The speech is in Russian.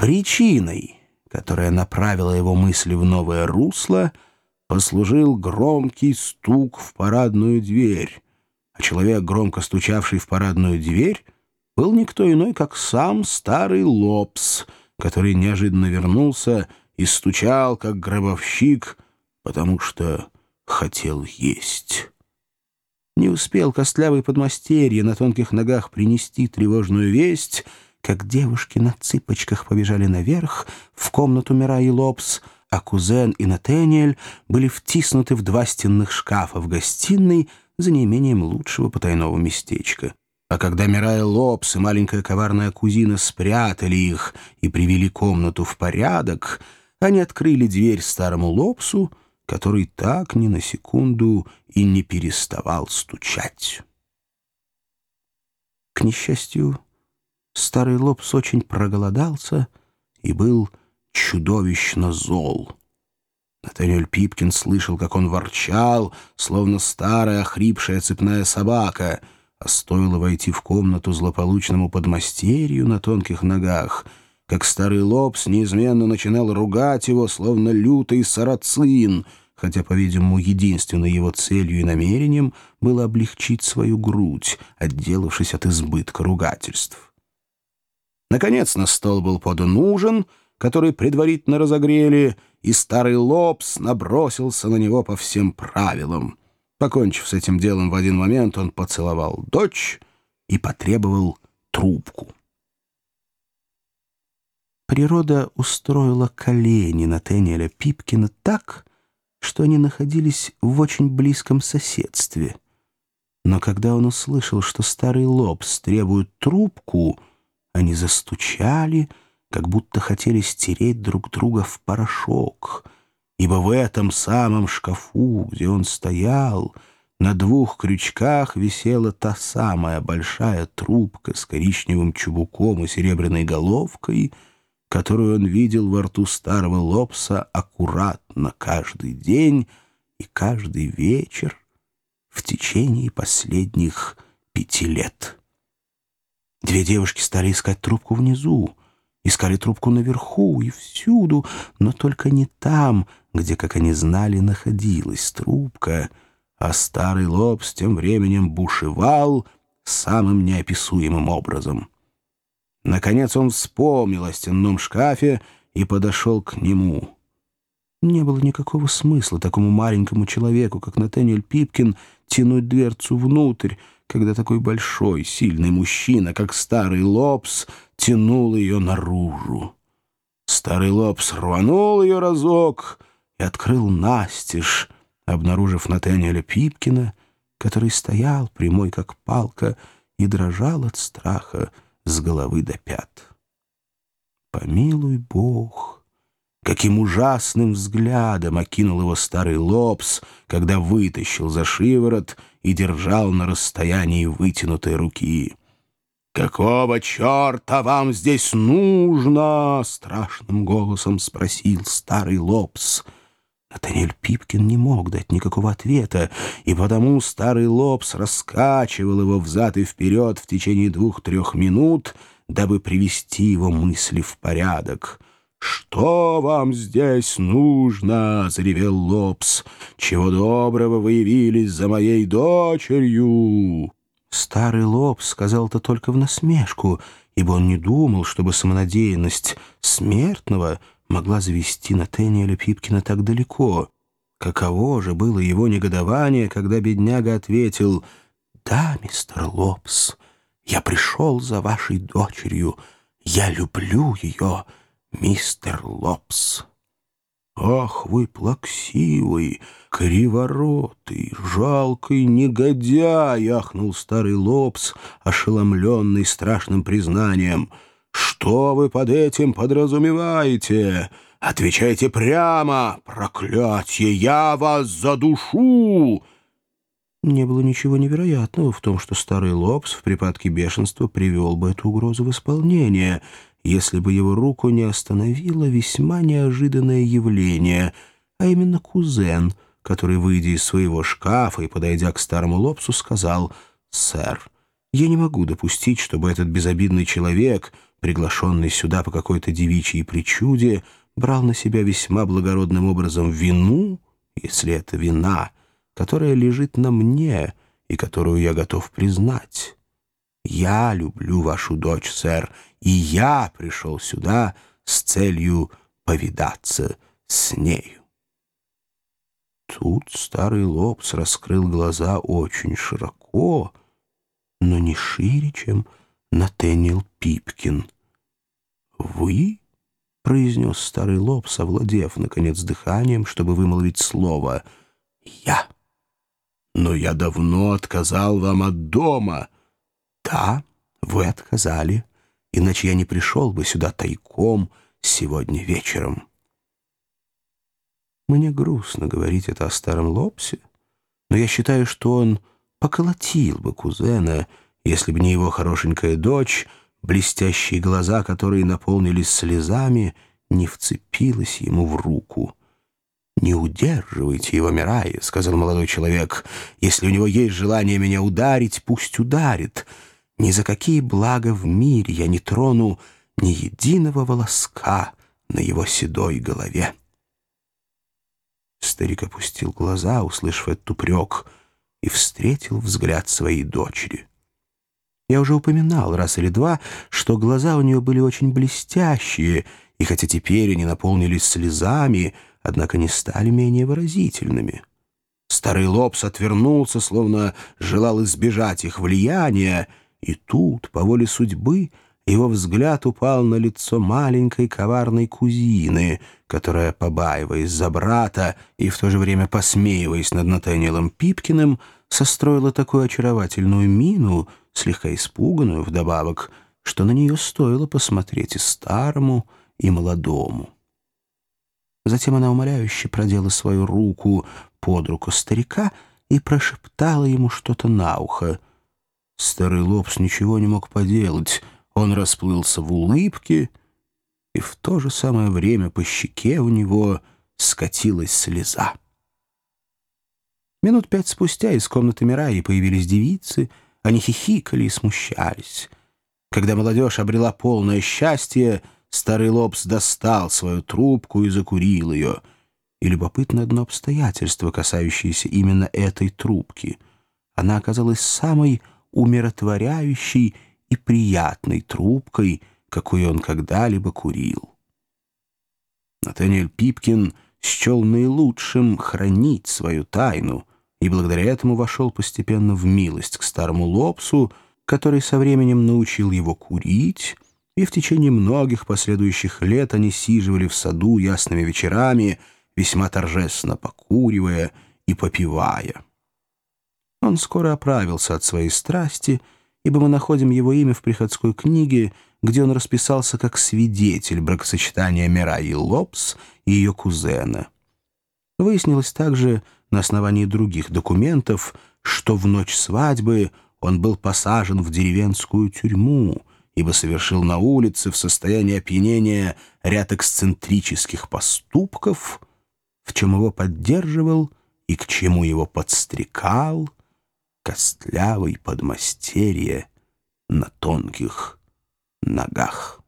Причиной, которая направила его мысли в новое русло, послужил громкий стук в парадную дверь, а человек, громко стучавший в парадную дверь, был никто иной, как сам старый Лопс, который неожиданно вернулся и стучал, как гробовщик, потому что хотел есть. Не успел костлявый подмастерье на тонких ногах принести тревожную весть, как девушки на цыпочках побежали наверх, в комнату Мира и Лопс, а кузен и Натаниэль были втиснуты в два стенных шкафа в гостиной за неимением лучшего потайного местечка. А когда Мирай Лопс и маленькая коварная кузина спрятали их и привели комнату в порядок, они открыли дверь старому Лопсу, который так ни на секунду и не переставал стучать. К несчастью, старый Лопс очень проголодался и был чудовищно зол. Натаниэль Пипкин слышал, как он ворчал, словно старая охрипшая цепная собака, а стоило войти в комнату злополучному подмастерью на тонких ногах — как старый Лобс неизменно начинал ругать его, словно лютый сарацин, хотя, по-видимому, единственной его целью и намерением было облегчить свою грудь, отделавшись от избытка ругательств. Наконец на стол был подан ужин, который предварительно разогрели, и старый Лобс набросился на него по всем правилам. Покончив с этим делом в один момент, он поцеловал дочь и потребовал трубку. Природа устроила колени Натаниэля Пипкина так, что они находились в очень близком соседстве. Но когда он услышал, что старый Лобс требует трубку, они застучали, как будто хотели стереть друг друга в порошок, ибо в этом самом шкафу, где он стоял, на двух крючках висела та самая большая трубка с коричневым чубуком и серебряной головкой — которую он видел во рту старого Лопса аккуратно каждый день и каждый вечер в течение последних пяти лет. Две девушки стали искать трубку внизу, искали трубку наверху и всюду, но только не там, где, как они знали, находилась трубка, а старый Лопс тем временем бушевал самым неописуемым образом — Наконец он вспомнил о стенном шкафе и подошел к нему. Не было никакого смысла такому маленькому человеку, как Натаниэль Пипкин, тянуть дверцу внутрь, когда такой большой, сильный мужчина, как старый Лопс, тянул ее наружу. Старый Лопс рванул ее разок и открыл настежь, обнаружив Натаниэля Пипкина, который стоял, прямой как палка, и дрожал от страха, с головы до пят. Помилуй Бог, каким ужасным взглядом окинул его старый лобс, когда вытащил за шиворот и держал на расстоянии вытянутой руки. «Какого черта вам здесь нужно?» — страшным голосом спросил старый лобс — Натаниэль Пипкин не мог дать никакого ответа, и потому старый Лобс раскачивал его взад и вперед в течение двух-трех минут, дабы привести его мысли в порядок. «Что вам здесь нужно?» — заревел Лобс. «Чего доброго вы явились за моей дочерью?» Старый Лобс сказал это только в насмешку, ибо он не думал, чтобы самонадеянность смертного — могла завести Натаниэля Пипкина так далеко. Каково же было его негодование, когда бедняга ответил «Да, мистер Лобс, я пришел за вашей дочерью. Я люблю ее, мистер Лобс». «Ах вы плаксивый, криворотый, жалкий негодяй!» — ахнул старый Лобс, ошеломленный страшным признанием — что вы под этим подразумеваете? Отвечайте прямо, проклятие, я вас задушу!» Не было ничего невероятного в том, что старый Лобс в припадке бешенства привел бы эту угрозу в исполнение, если бы его руку не остановило весьма неожиданное явление, а именно кузен, который, выйдя из своего шкафа и подойдя к старому Лобсу, сказал «Сэр, Я не могу допустить, чтобы этот безобидный человек, приглашенный сюда по какой-то девичьей причуде, брал на себя весьма благородным образом вину, если это вина, которая лежит на мне и которую я готов признать. Я люблю вашу дочь, сэр, и я пришел сюда с целью повидаться с нею. Тут старый Лобс раскрыл глаза очень широко, но не шире, чем Натаниэл Пипкин. «Вы?» — произнес старый Лобс, овладев, наконец, дыханием, чтобы вымолвить слово «Я». «Но я давно отказал вам от дома». «Да, вы отказали, иначе я не пришел бы сюда тайком сегодня вечером». Мне грустно говорить это о старом Лобсе, но я считаю, что он поколотил бы кузена, если бы не его хорошенькая дочь, блестящие глаза, которые наполнились слезами, не вцепилась ему в руку. «Не удерживайте его, Мирай», — сказал молодой человек. «Если у него есть желание меня ударить, пусть ударит. Ни за какие блага в мире я не трону ни единого волоска на его седой голове». Старик опустил глаза, услышав этот упрек, и встретил взгляд своей дочери. Я уже упоминал раз или два, что глаза у нее были очень блестящие, и хотя теперь они наполнились слезами, однако не стали менее выразительными. Старый Лобс отвернулся, словно желал избежать их влияния, и тут, по воле судьбы, его взгляд упал на лицо маленькой коварной кузины, которая, побаиваясь за брата и в то же время посмеиваясь над Натаниэлом Пипкиным, состроила такую очаровательную мину, слегка испуганную вдобавок, что на нее стоило посмотреть и старому, и молодому. Затем она умоляюще продела свою руку под руку старика и прошептала ему что-то на ухо. Старый Лобс ничего не мог поделать — он расплылся в улыбке, и в то же самое время по щеке у него скатилась слеза. Минут пять спустя из комнаты Мираи появились девицы, они хихикали и смущались. Когда молодежь обрела полное счастье, старый Лобс достал свою трубку и закурил ее. И любопытно одно обстоятельство, касающееся именно этой трубки. Она оказалась самой умиротворяющей и приятной трубкой, какой он когда-либо курил. Натаниэль Пипкин счел наилучшим хранить свою тайну и благодаря этому вошел постепенно в милость к старому Лобсу, который со временем научил его курить, и в течение многих последующих лет они сиживали в саду ясными вечерами, весьма торжественно покуривая и попивая. Он скоро оправился от своей страсти — ибо мы находим его имя в приходской книге, где он расписался как свидетель бракосочетания Мираи Лобс и ее кузена. Выяснилось также на основании других документов, что в ночь свадьбы он был посажен в деревенскую тюрьму, ибо совершил на улице в состоянии опьянения ряд эксцентрических поступков, в чем его поддерживал и к чему его подстрекал — костлявый подмастерье на тонких ногах.